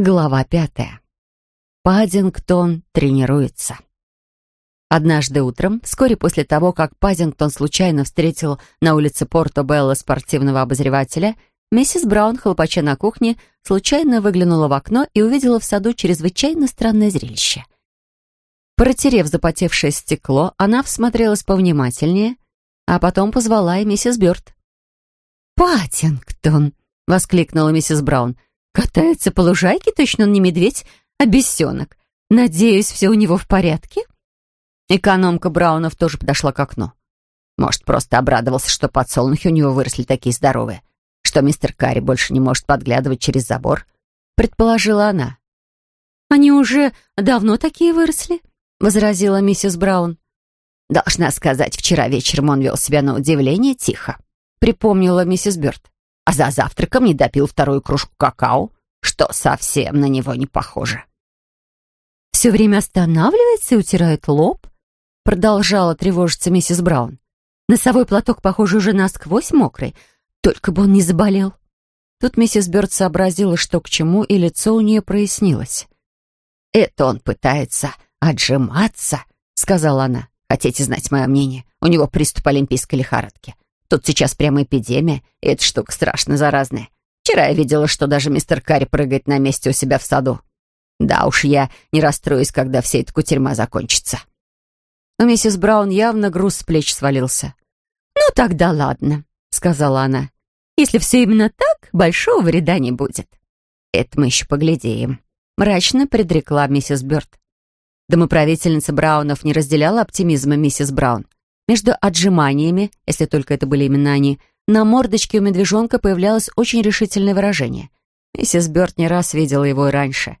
Глава пятая. Паддингтон тренируется. Однажды утром, вскоре после того, как Паддингтон случайно встретил на улице Порто-Белло спортивного обозревателя, миссис Браун, хлопача на кухне, случайно выглянула в окно и увидела в саду чрезвычайно странное зрелище. Протерев запотевшее стекло, она всмотрелась повнимательнее, а потом позвала и миссис Бёрд. «Паттингтон!» — воскликнула миссис Браун — Катается по лужайке, точно он не медведь, а бесенок. Надеюсь, все у него в порядке?» Экономка Браунов тоже подошла к окну. Может, просто обрадовался, что подсолнухи у него выросли такие здоровые, что мистер Карри больше не может подглядывать через забор, предположила она. «Они уже давно такие выросли?» — возразила миссис Браун. «Должна сказать, вчера вечером он вел себя на удивление тихо», — припомнила миссис Бёрд а за завтраком не допил вторую кружку какао, что совсем на него не похоже. «Все время останавливается и утирает лоб?» Продолжала тревожиться миссис Браун. «Носовой платок, похоже, уже насквозь мокрый. Только бы он не заболел». Тут миссис Бёрд сообразила, что к чему, и лицо у нее прояснилось. «Это он пытается отжиматься», — сказала она. «Хотите знать мое мнение? У него приступ олимпийской лихорадки. Тут сейчас прямо эпидемия, и эта штука страшно заразная. Вчера я видела, что даже мистер Карри прыгает на месте у себя в саду. Да уж, я не расстроюсь, когда вся эта кутерьма закончится. У миссис Браун явно груз с плеч свалился. «Ну, тогда ладно», — сказала она. «Если все именно так, большого вреда не будет». «Это мы еще поглядим», — мрачно предрекла миссис Бёрд. Домоправительница Браунов не разделяла оптимизма миссис Браун. Между отжиманиями, если только это были именно они, на мордочке у медвежонка появлялось очень решительное выражение. Миссис Бёрд не раз видела его и раньше.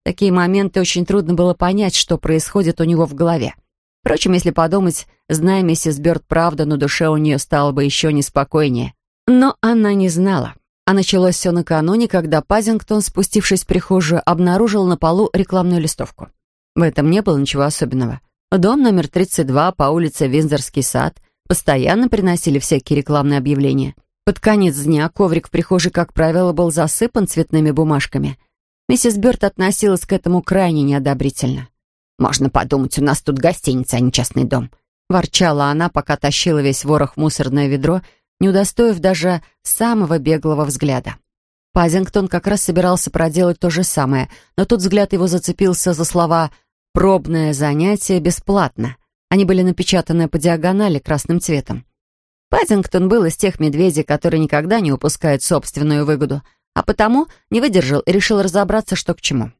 В такие моменты очень трудно было понять, что происходит у него в голове. Впрочем, если подумать, зная миссис Бёрд правду, на душе у нее стало бы еще неспокойнее. Но она не знала. А началось все накануне, когда Пазингтон, спустившись в прихожую, обнаружил на полу рекламную листовку. В этом не было ничего особенного. Дом номер 32 по улице Винзорский сад постоянно приносили всякие рекламные объявления. Под конец дня коврик в прихожей, как правило, был засыпан цветными бумажками. Миссис Бёрд относилась к этому крайне неодобрительно. «Можно подумать, у нас тут гостиница, а не частный дом», — ворчала она, пока тащила весь ворох в мусорное ведро, не удостоив даже самого беглого взгляда. Пазингтон как раз собирался проделать то же самое, но тут взгляд его зацепился за слова Пробное занятие бесплатно. Они были напечатаны по диагонали красным цветом. Паддингтон был из тех медведей, которые никогда не упускают собственную выгоду, а потому не выдержал и решил разобраться, что к чему.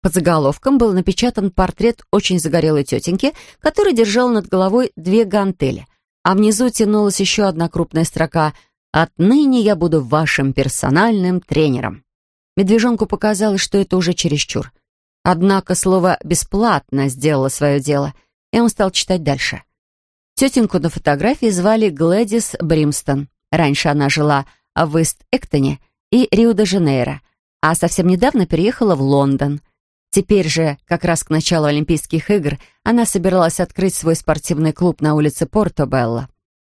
Под заголовком был напечатан портрет очень загорелой тетеньки, которая держала над головой две гантели, а внизу тянулась еще одна крупная строка «Отныне я буду вашим персональным тренером». Медвежонку показалось, что это уже чересчур. Однако слово «бесплатно» сделало свое дело, и он стал читать дальше. Тетеньку на фотографии звали Глэдис Бримстон. Раньше она жила в Вест-Эктоне и Рио-де-Жанейро, а совсем недавно переехала в Лондон. Теперь же, как раз к началу Олимпийских игр, она собиралась открыть свой спортивный клуб на улице Порто-Белло.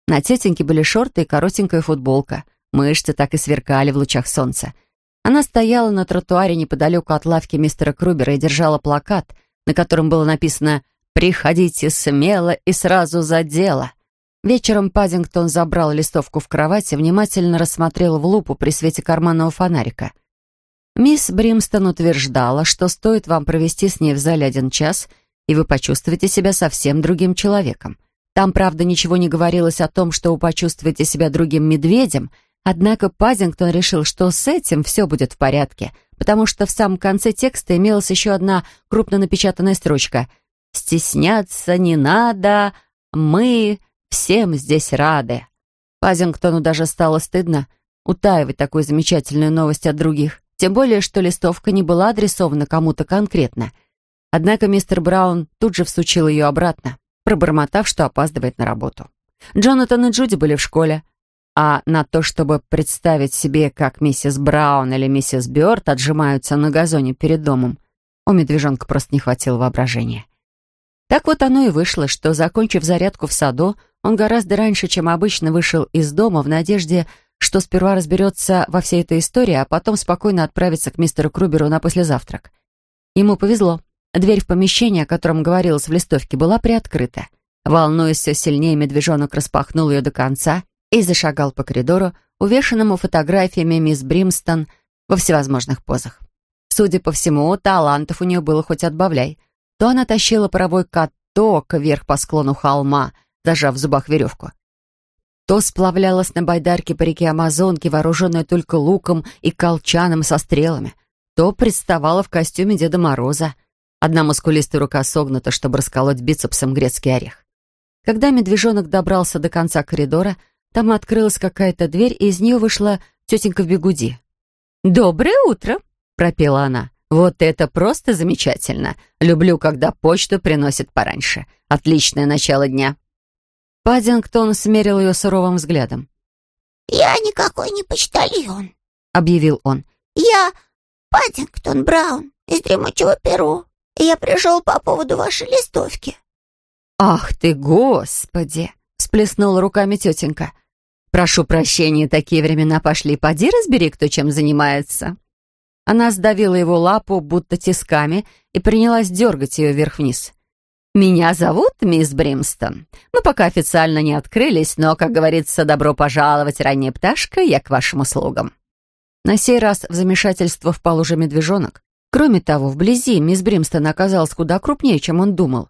На тетеньке были шорты и коротенькая футболка. Мышцы так и сверкали в лучах солнца. Она стояла на тротуаре неподалеку от лавки мистера Крубера и держала плакат, на котором было написано «Приходите смело и сразу за дело». Вечером Паддингтон забрал листовку в кровать и внимательно рассмотрел в лупу при свете карманного фонарика. Мисс Бримстон утверждала, что стоит вам провести с ней в зале один час, и вы почувствуете себя совсем другим человеком. Там, правда, ничего не говорилось о том, что вы почувствуете себя другим медведем — Однако Пазингтон решил, что с этим все будет в порядке, потому что в самом конце текста имелась еще одна крупно напечатанная строчка «Стесняться не надо, мы всем здесь рады». Пазингтону даже стало стыдно утаивать такую замечательную новость от других, тем более, что листовка не была адресована кому-то конкретно. Однако мистер Браун тут же всучил ее обратно, пробормотав, что опаздывает на работу. Джонатан и Джуди были в школе, а на то, чтобы представить себе, как миссис Браун или миссис Бёрд отжимаются на газоне перед домом, у медвежонка просто не хватило воображения. Так вот оно и вышло, что, закончив зарядку в саду, он гораздо раньше, чем обычно, вышел из дома в надежде, что сперва разберется во всей этой истории, а потом спокойно отправится к мистеру Круберу на послезавтрак. Ему повезло. Дверь в помещение, о котором говорилось в листовке, была приоткрыта. Волнуясь все сильнее, медвежонок распахнул ее до конца и зашагал по коридору, увешанному фотографиями мисс Бримстон во всевозможных позах. Судя по всему, талантов у нее было хоть отбавляй. То она тащила паровой каток вверх по склону холма, зажав в зубах веревку. То сплавлялась на байдарке по реке Амазонки, вооруженная только луком и колчаном со стрелами. То представала в костюме Деда Мороза. Одна мускулистая рука согнута, чтобы расколоть бицепсом грецкий орех. Когда медвежонок добрался до конца коридора, там открылась какая-то дверь, и из нее вышла тетенька в бегуди. «Доброе утро!» — пропела она. «Вот это просто замечательно! Люблю, когда почту приносят пораньше. Отличное начало дня!» Паддингтон смерил ее суровым взглядом. «Я никакой не почтальон», — объявил он. «Я Паддингтон Браун из дремучего Перу. Я пришел по поводу вашей листовки». «Ах ты, господи!» — всплеснула руками тетенька. «Прошу прощения, такие времена пошли. Поди разбери, кто чем занимается». Она сдавила его лапу, будто тисками, и принялась дергать ее вверх-вниз. «Меня зовут мисс Бримстон. Мы пока официально не открылись, но, как говорится, добро пожаловать, ранняя пташка, я к вашим услугам». На сей раз в замешательство впал уже медвежонок. Кроме того, вблизи мисс Бримстон оказалась куда крупнее, чем он думал.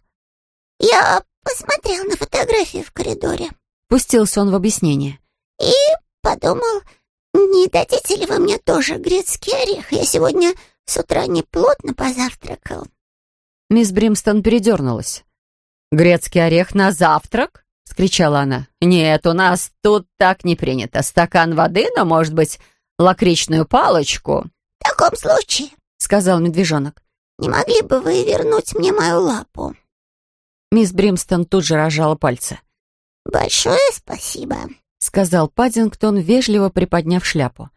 «Я посмотрел на фотографии в коридоре», — пустился он в объяснение. И подумал, не дадите ли вы мне тоже грецкий орех? Я сегодня с утра неплотно позавтракал. Мисс Бримстон передернулась. «Грецкий орех на завтрак?» — скричала она. «Нет, у нас тут так не принято. Стакан воды, но, может быть, лакричную палочку?» «В таком случае», — сказал медвежонок, «не могли бы вы вернуть мне мою лапу?» Мисс Бримстон тут же рожала пальцы. «Большое спасибо», — сказал Паддингтон, вежливо приподняв шляпу.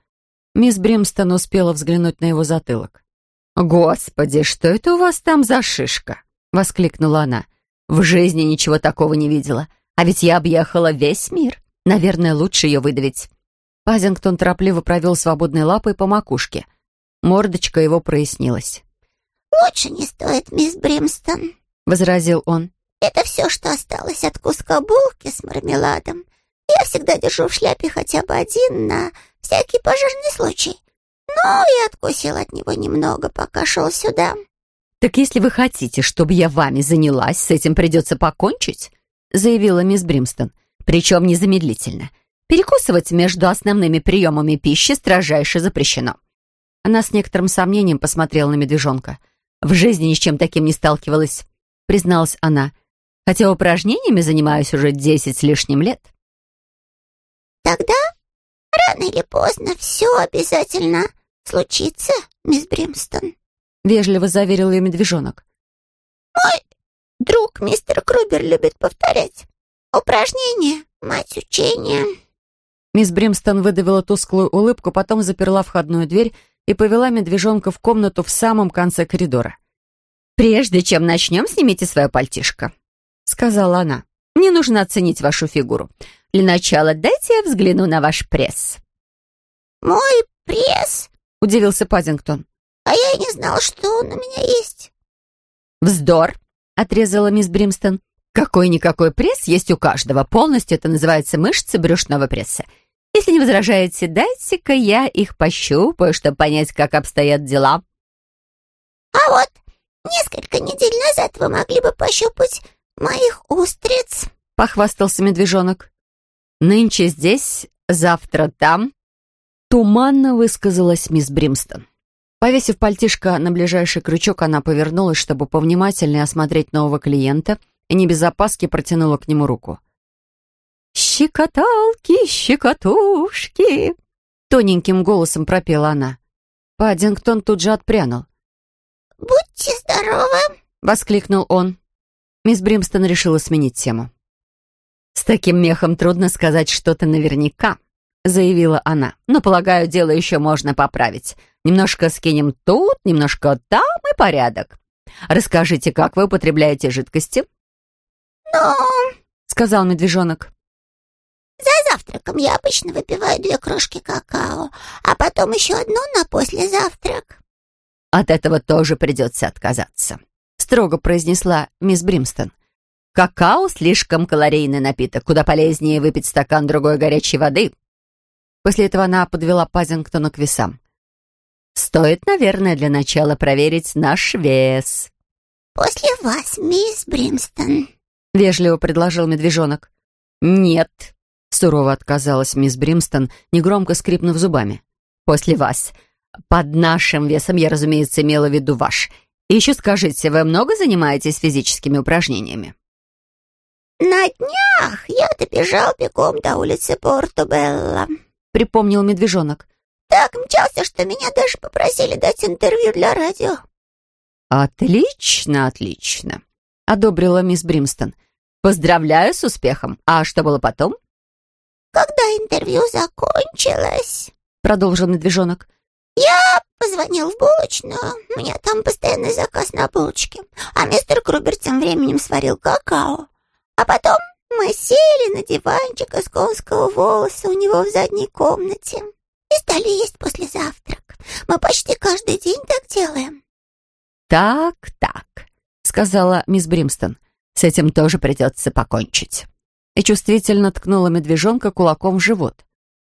Мисс Бримстон успела взглянуть на его затылок. «Господи, что это у вас там за шишка?» — воскликнула она. «В жизни ничего такого не видела. А ведь я объехала весь мир. Наверное, лучше ее выдавить». Пазингтон торопливо провел свободной лапой по макушке. Мордочка его прояснилась. «Лучше не стоит, мисс Бримстон», — возразил он. «Это все, что осталось от куска булки с мармеладом. Я всегда держу в шляпе хотя бы один на всякий пожарный случай. Ну, и откусил от него немного, пока шел сюда. «Так если вы хотите, чтобы я вами занялась, с этим придется покончить», заявила мисс Бримстон. «Причем незамедлительно. Перекусывать между основными приемами пищи строжайше запрещено». Она с некоторым сомнением посмотрела на медвежонка. «В жизни ни с чем таким не сталкивалась», призналась она. «Хотя упражнениями занимаюсь уже десять с лишним лет». Тогда рано или поздно все обязательно случится, мисс Бримстон. Вежливо заверил ее медвежонок. Мой друг мистер Крубер любит повторять. Упражнение, мать учения. Мисс Бримстон выдавила тусклую улыбку, потом заперла входную дверь и повела медвежонка в комнату в самом конце коридора. «Прежде чем начнем, снимите свое пальтишко», — сказала она. «Мне нужно оценить вашу фигуру. Для начала дайте я взгляну на ваш пресс». «Мой пресс?» — удивился Паддингтон. «А я и не знал, что он у меня есть». «Вздор!» — отрезала мисс Бримстон. «Какой-никакой пресс есть у каждого. Полностью это называется мышцы брюшного пресса. Если не возражаете, дайте-ка я их пощупаю, чтобы понять, как обстоят дела». «А вот несколько недель назад вы могли бы пощупать моих устриц», — похвастался медвежонок. Нынче здесь, завтра там», — туманно высказалась мисс Бримстон. Повесив пальтишко на ближайший крючок, она повернулась, чтобы повнимательнее осмотреть нового клиента, и не без опаски протянула к нему руку. «Щекоталки, щекотушки!» — тоненьким голосом пропела она. Паддингтон тут же отпрянул. «Будьте здоровы!» — воскликнул он. Мисс Бримстон решила сменить тему. «С таким мехом трудно сказать что-то наверняка», — заявила она. «Но, полагаю, дело еще можно поправить. Немножко скинем тут, немножко там и порядок. Расскажите, как вы употребляете жидкости?» «Ну...» — сказал медвежонок. За завтраком я обычно выпиваю две крошки какао, а потом еще одну на послезавтрак». «От этого тоже придется отказаться», — строго произнесла мисс Бримстон. «Какао — слишком калорийный напиток, куда полезнее выпить стакан другой горячей воды». После этого она подвела Пазингтона к весам. «Стоит, наверное, для начала проверить наш вес». «После вас, мисс Бримстон», — вежливо предложил медвежонок. «Нет», — сурово отказалась мисс Бримстон, негромко скрипнув зубами. «После вас. Под нашим весом я, разумеется, имела в виду ваш. И еще скажите, вы много занимаетесь физическими упражнениями?» «На днях я добежал бегом до улицы Порто-Белла», — припомнил медвежонок. «Так мчался, что меня даже попросили дать интервью для радио». «Отлично, отлично», — одобрила мисс Бримстон. «Поздравляю с успехом. А что было потом?» «Когда интервью закончилось», — продолжил медвежонок, «я позвонил в булочную. У меня там постоянный заказ на булочки. А мистер Крубер тем временем сварил какао. А потом мы сели на диванчик из конского волоса у него в задней комнате и стали есть после завтрак. Мы почти каждый день так делаем». «Так, так», — сказала мисс Бримстон. «С этим тоже придется покончить». И чувствительно ткнула медвежонка кулаком в живот.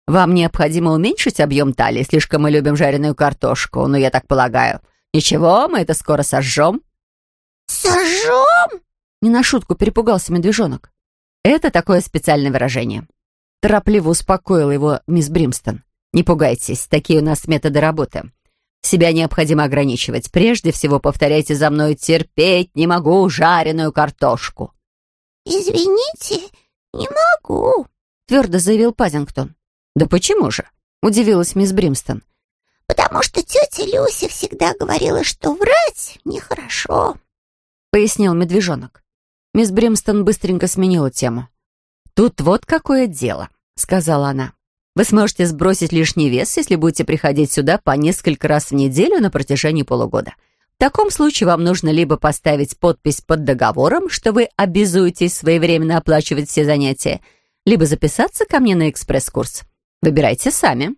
«Вам необходимо уменьшить объем талии, слишком мы любим жареную картошку, но я так полагаю. Ничего, мы это скоро сожжем». «Сожжем?» Не на шутку перепугался медвежонок. Это такое специальное выражение. Торопливо успокоил его мисс Бримстон. «Не пугайтесь, такие у нас методы работы. Себя необходимо ограничивать. Прежде всего, повторяйте за мной «терпеть не могу жареную картошку». «Извините, не могу», — твердо заявил Пазингтон. «Да почему же?» — удивилась мисс Бримстон. «Потому что тетя Люся всегда говорила, что врать нехорошо», — пояснил медвежонок. Мисс Бримстон быстренько сменила тему. «Тут вот какое дело», — сказала она. Вы сможете сбросить лишний вес, если будете приходить сюда по несколько раз в неделю на протяжении полугода. В таком случае вам нужно либо поставить подпись под договором, что вы обязуетесь своевременно оплачивать все занятия, либо записаться ко мне на экспресс-курс. Выбирайте сами».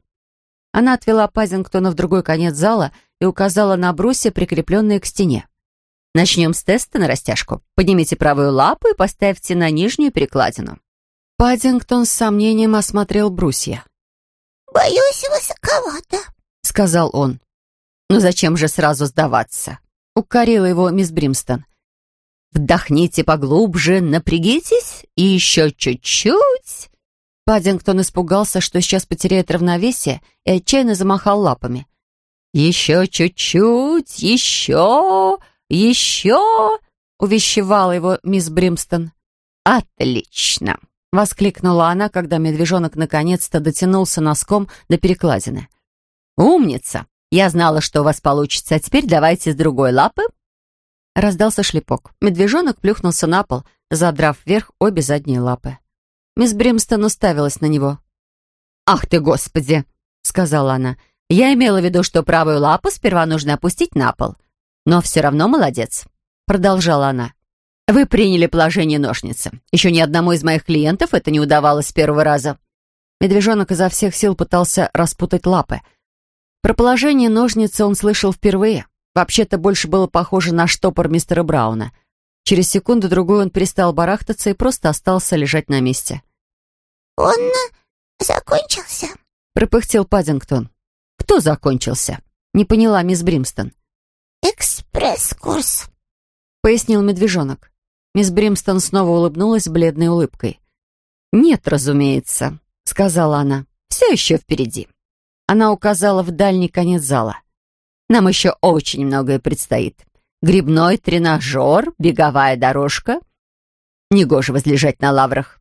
Она отвела Пазингтона в другой конец зала и указала на брусья, прикрепленные к стене. «Начнем с теста на растяжку. Поднимите правую лапу и поставьте на нижнюю перекладину. Паддингтон с сомнением осмотрел брусья. «Боюсь, высоковато», — сказал он. «Ну зачем же сразу сдаваться?» — укорила его мисс Бримстон. «Вдохните поглубже, напрягитесь и еще чуть-чуть». Паддингтон испугался, что сейчас потеряет равновесие, и отчаянно замахал лапами. «Еще чуть-чуть, еще, еще!» — увещевала его мисс Бримстон. «Отлично!» Воскликнула она, когда медвежонок наконец-то дотянулся носком до перекладины. «Умница! Я знала, что у вас получится, а теперь давайте с другой лапы». Раздался шлепок. Медвежонок плюхнулся на пол, задрав вверх обе задние лапы. Мисс Бримстон уставилась на него. «Ах ты, Господи!» — сказала она. «Я имела в виду, что правую лапу сперва нужно опустить на пол. Но все равно молодец», — продолжала она. Вы приняли положение ножницы. Еще ни одному из моих клиентов это не удавалось с первого раза. Медвежонок изо всех сил пытался распутать лапы. Про положение ножницы он слышал впервые. Вообще-то больше было похоже на штопор мистера Брауна. Через секунду-другую он перестал барахтаться и просто остался лежать на месте. «Он закончился?» — пропыхтел Паддингтон. «Кто закончился?» — не поняла мисс Бримстон. «Экспресс-курс», — пояснил медвежонок. Мисс Бримстон снова улыбнулась бледной улыбкой. «Нет, разумеется», — сказала она. «Все еще впереди». Она указала в дальний конец зала. «Нам еще очень многое предстоит. Грибной тренажер, беговая дорожка. Негоже возлежать на лаврах».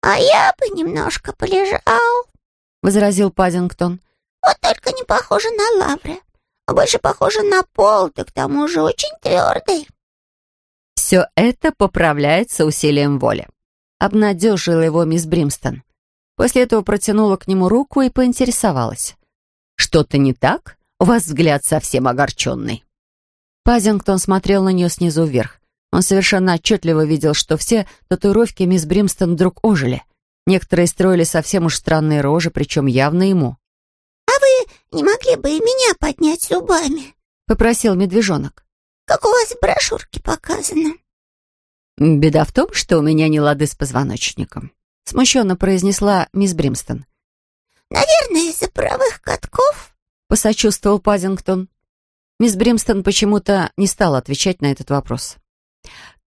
«А я бы немножко полежал», — возразил Паддингтон. «Вот только не похоже на лавры, а больше похоже на пол, да к тому же очень твердый». Все это поправляется усилием воли. Обнадежила его мисс Бримстон. После этого протянула к нему руку и поинтересовалась. «Что-то не так? У вас взгляд совсем огорченный». Пазингтон смотрел на нее снизу вверх. Он совершенно отчетливо видел, что все татуировки мисс Бримстон вдруг ожили. Некоторые строили совсем уж странные рожи, причем явно ему. «А вы не могли бы и меня поднять зубами?» — попросил медвежонок. «Как у вас в брошюрке показано». «Беда в том, что у меня не лады с позвоночником», — смущенно произнесла мисс Бримстон. «Наверное, из-за паровых катков?» — посочувствовал Пазингтон. Мисс Бримстон почему-то не стала отвечать на этот вопрос.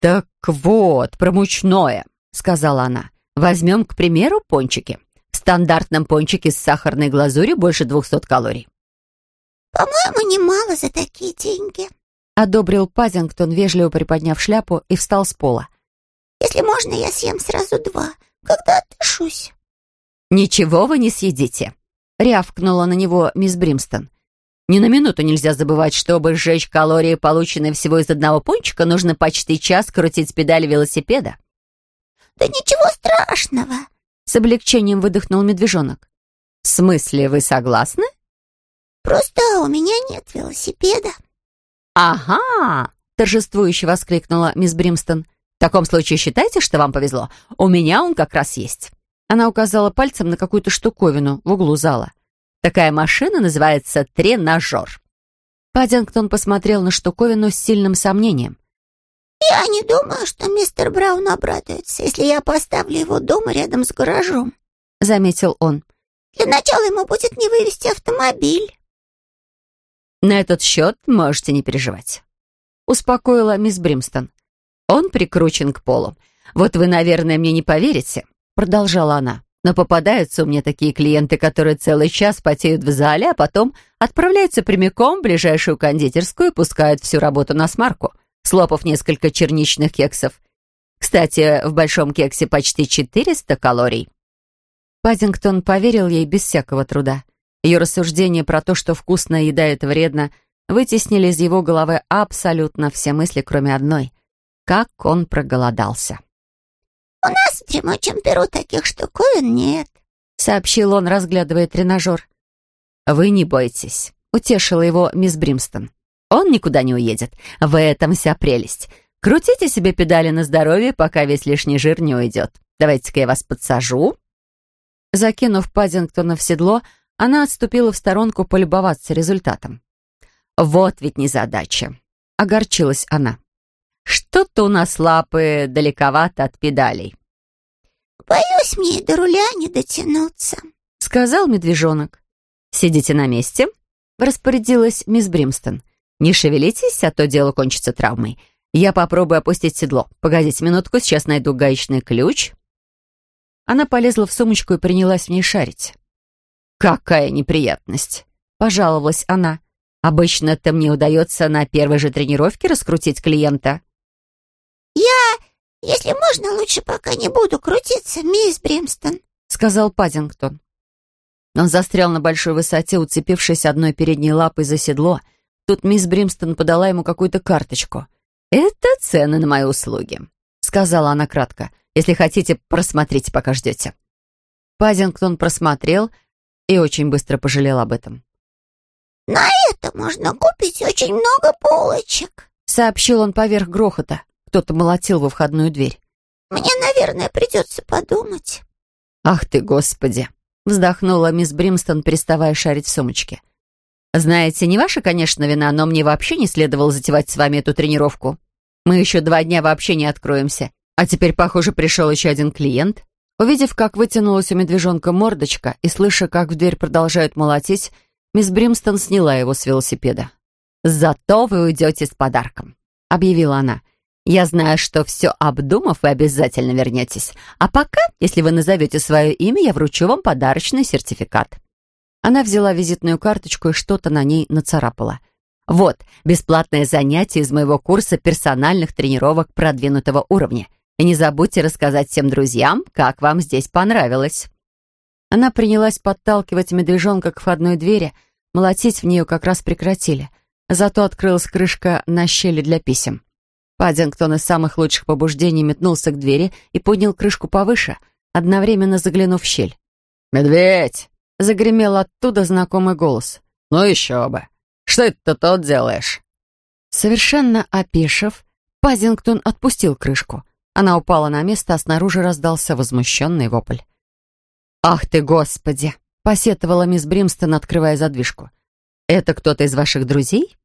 «Так вот, про мучное», — сказала она. «Возьмем, к примеру, пончики. В стандартном пончике с сахарной глазурью больше двухсот калорий». «По-моему, немало за такие деньги», — одобрил Пазингтон, вежливо приподняв шляпу, и встал с пола. «Если можно, я съем сразу два, когда отдышусь». «Ничего вы не съедите», — рявкнула на него мисс Бримстон. Ни на минуту нельзя забывать, чтобы сжечь калории, полученные всего из одного пончика, нужно почти час крутить педали велосипеда. «Да ничего страшного!» — с облегчением выдохнул медвежонок. «В смысле, вы согласны?» «Просто у меня нет велосипеда». «Ага!» — торжествующе воскликнула мисс Бримстон. «В таком случае считайте, что вам повезло. У меня он как раз есть». Она указала пальцем на какую-то штуковину в углу зала. Такая машина называется тренажер. Паддингтон посмотрел на штуковину с сильным сомнением. «Я не думаю, что мистер Браун обрадуется, если я поставлю его дома рядом с гаражом», — заметил он. «Для начала ему будет не вывести автомобиль». «На этот счет можете не переживать», — успокоила мисс Бримстон. «Он прикручен к полу. Вот вы, наверное, мне не поверите», — продолжала она. Но попадаются у меня такие клиенты, которые целый час потеют в зале, а потом отправляются прямиком в ближайшую кондитерскую и пускают всю работу на смарку, слопав несколько черничных кексов. Кстати, в большом кексе почти 400 калорий. Паддингтон поверил ей без всякого труда. Ее рассуждения про то, что вкусная еда — это вредно, вытеснили из его головы абсолютно все мысли, кроме одной. Как он проголодался. «У нас в дремучем перу таких штуковин нет», — сообщил он, разглядывая тренажер. «Вы не бойтесь», — утешила его мисс Бримстон. «Он никуда не уедет. В этом вся прелесть. Крутите себе педали на здоровье, пока весь лишний жир не уйдет. Давайте-ка я вас подсажу». Закинув Паддингтона в седло, она отступила в сторонку полюбоваться результатом. «Вот ведь незадача!» — огорчилась она. Что-то у нас лапы далековато от педалей. «Боюсь, мне до руля не дотянуться», — сказал медвежонок. «Сидите на месте», — распорядилась мисс Бримстон. «Не шевелитесь, а то дело кончится травмой. Я попробую опустить седло. Погодите минутку, сейчас найду гаечный ключ». Она полезла в сумочку и принялась в ней шарить. «Какая неприятность!» — пожаловалась она. «Обычно-то мне удается на первой же тренировке раскрутить клиента». «Я, если можно, лучше пока не буду крутиться, мисс Бримстон», — сказал Паддингтон. Он застрял на большой высоте, уцепившись одной передней лапой за седло. Тут мисс Бримстон подала ему какую-то карточку. «Это цены на мои услуги», — сказала она кратко. «Если хотите, просмотрите, пока ждете». Паддингтон просмотрел и очень быстро пожалел об этом. «На это можно купить очень много полочек», — сообщил он поверх грохота. Кто-то молотил во входную дверь. «Мне, наверное, придется подумать». «Ах ты, Господи!» — вздохнула мисс Бримстон, переставая шарить в сумочке. «Знаете, не ваша, конечно, вина, но мне вообще не следовало затевать с вами эту тренировку. Мы еще два дня вообще не откроемся. А теперь, похоже, пришел еще один клиент». Увидев, как вытянулась у медвежонка мордочка и слыша, как в дверь продолжают молотить, мисс Бримстон сняла его с велосипеда. «Зато вы уйдете с подарком», — объявила она. Я знаю, что все обдумав, вы обязательно вернетесь. А пока, если вы назовете свое имя, я вручу вам подарочный сертификат». Она взяла визитную карточку и что-то на ней нацарапала. «Вот, бесплатное занятие из моего курса персональных тренировок продвинутого уровня. И не забудьте рассказать всем друзьям, как вам здесь понравилось». Она принялась подталкивать медвежонка к входной двери, молотить в нее как раз прекратили. Зато открылась крышка на щели для писем. Паддингтон из самых лучших побуждений метнулся к двери и поднял крышку повыше, одновременно заглянув в щель. «Медведь!» — загремел оттуда знакомый голос. «Ну еще бы! Что это ты тут делаешь?» Совершенно опешив, Пазингтон отпустил крышку. Она упала на место, а снаружи раздался возмущенный вопль. «Ах ты, Господи!» — посетовала мисс Бримстон, открывая задвижку. «Это кто-то из ваших друзей?»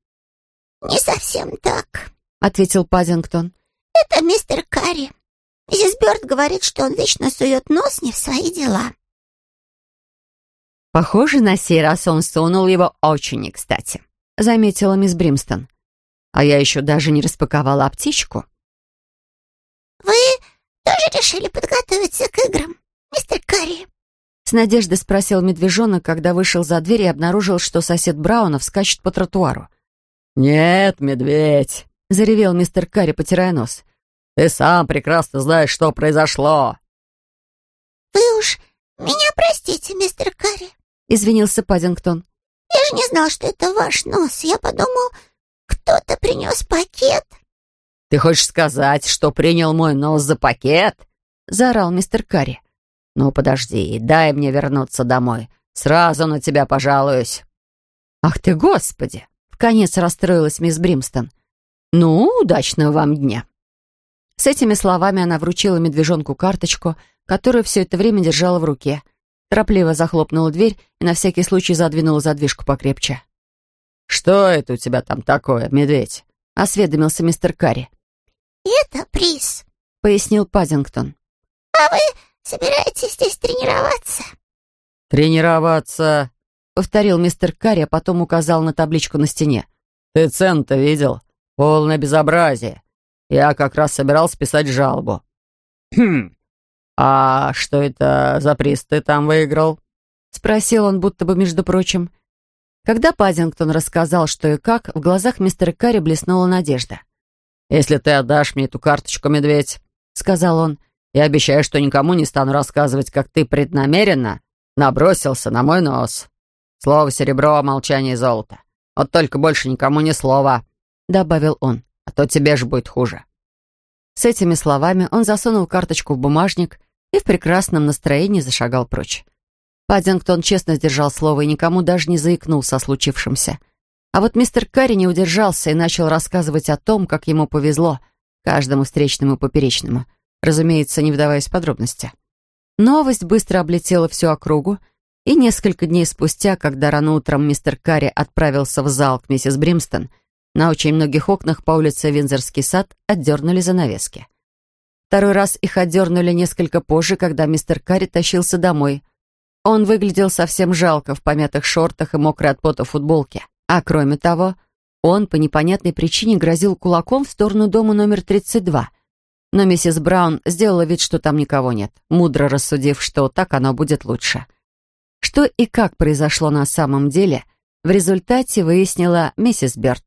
«Не совсем так», — ответил Пазингтон. «Это мистер Карри. Миссис Бёрд говорит, что он вечно сует нос не в свои дела». «Похоже, на сей раз он сунул его очень не кстати», — заметила мисс Бримстон. «А я еще даже не распаковала аптечку». «Вы тоже решили подготовиться к играм, мистер Карри?» С надеждой спросил медвежонок, когда вышел за дверь и обнаружил, что сосед Браунов скачет по тротуару. «Нет, медведь!» — заревел мистер Карри, потирая нос. «Ты сам прекрасно знаешь, что произошло!» «Вы уж меня простите, мистер Карри!» — извинился Паддингтон. «Я же не знал, что это ваш нос. Я подумал, кто-то принес пакет». «Ты хочешь сказать, что принял мой нос за пакет?» — заорал мистер Карри. «Ну, подожди, дай мне вернуться домой. Сразу на тебя пожалуюсь». «Ах ты, Господи!» — вконец расстроилась мисс Бримстон. «Ну, удачного вам дня!» С этими словами она вручила медвежонку карточку, которую все это время держала в руке. Торопливо захлопнула дверь и на всякий случай задвинула задвижку покрепче. «Что это у тебя там такое, медведь?» — осведомился мистер Карри. «Это приз», — пояснил Пазингтон. «А вы собираетесь здесь тренироваться?» «Тренироваться?» — повторил мистер Карри, а потом указал на табличку на стене. «Ты цен-то видел? Полное безобразие. Я как раз собирался писать жалобу». «Хм, а что это за приз ты там выиграл?» — спросил он, будто бы между прочим. Когда Пазингтон рассказал, что и как, в глазах мистера Карри блеснула надежда. «Если ты отдашь мне эту карточку, медведь», — сказал он, «я обещаю, что никому не стану рассказывать, как ты преднамеренно набросился на мой нос. Слово серебро, молчание золото. Вот только больше никому ни слова», — добавил он, «а то тебе же будет хуже». С этими словами он засунул карточку в бумажник и в прекрасном настроении зашагал прочь. Паддингтон честно сдержал слово и никому даже не заикнулся о случившемся — а вот мистер Карри не удержался и начал рассказывать о том, как ему повезло, каждому встречному и поперечному, разумеется, не вдаваясь в подробности. Новость быстро облетела всю округу, и несколько дней спустя, когда рано утром мистер Карри отправился в зал к миссис Бримстон, на очень многих окнах по улице Винзорский сад отдернули занавески. Второй раз их отдернули несколько позже, когда мистер Карри тащился домой. Он выглядел совсем жалко в помятых шортах и мокрой от пота футболке. А кроме того, он по непонятной причине грозил кулаком в сторону дома номер 32. Но миссис Браун сделала вид, что там никого нет, мудро рассудив, что так оно будет лучше. Что и как произошло на самом деле, в результате выяснила миссис Бёрд.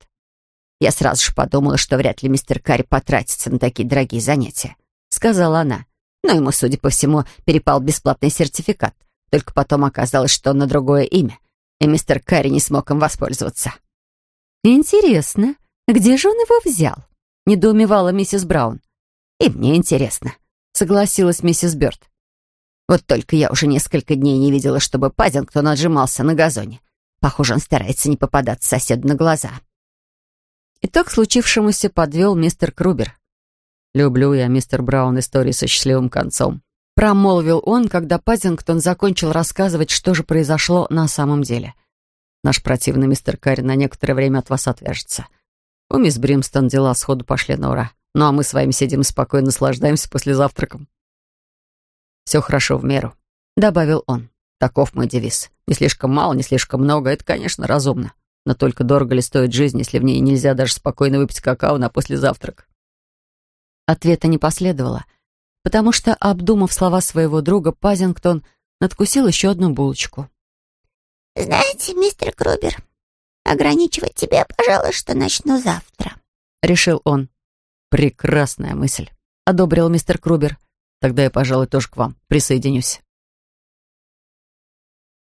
«Я сразу же подумала, что вряд ли мистер Карри потратится на такие дорогие занятия», — сказала она. Но ему, судя по всему, перепал бесплатный сертификат. Только потом оказалось, что на другое имя и мистер Карри не смог им воспользоваться. «Интересно, где же он его взял?» — недоумевала миссис Браун. «И мне интересно», — согласилась миссис Бёрд. «Вот только я уже несколько дней не видела, чтобы Паддингтон отжимался на газоне. Похоже, он старается не попадаться соседу на глаза». Итог случившемуся подвел мистер Крубер. «Люблю я, мистер Браун, истории со счастливым концом», Промолвил он, когда Пазингтон закончил рассказывать, что же произошло на самом деле. Наш противный мистер Карри на некоторое время от вас отвяжется. У мисс Бримстон дела сходу пошли на ура. Ну а мы с вами сидим спокойно наслаждаемся после завтраком. «Все хорошо в меру», — добавил он. «Таков мой девиз. Не слишком мало, не слишком много. Это, конечно, разумно. Но только дорого ли стоит жизнь, если в ней нельзя даже спокойно выпить какао на послезавтрак?» Ответа не последовало потому что, обдумав слова своего друга, Пазингтон надкусил еще одну булочку. «Знаете, мистер Крубер, ограничивать тебя, пожалуй, что начну завтра», — решил он. «Прекрасная мысль», — одобрил мистер Крубер. «Тогда я, пожалуй, тоже к вам присоединюсь».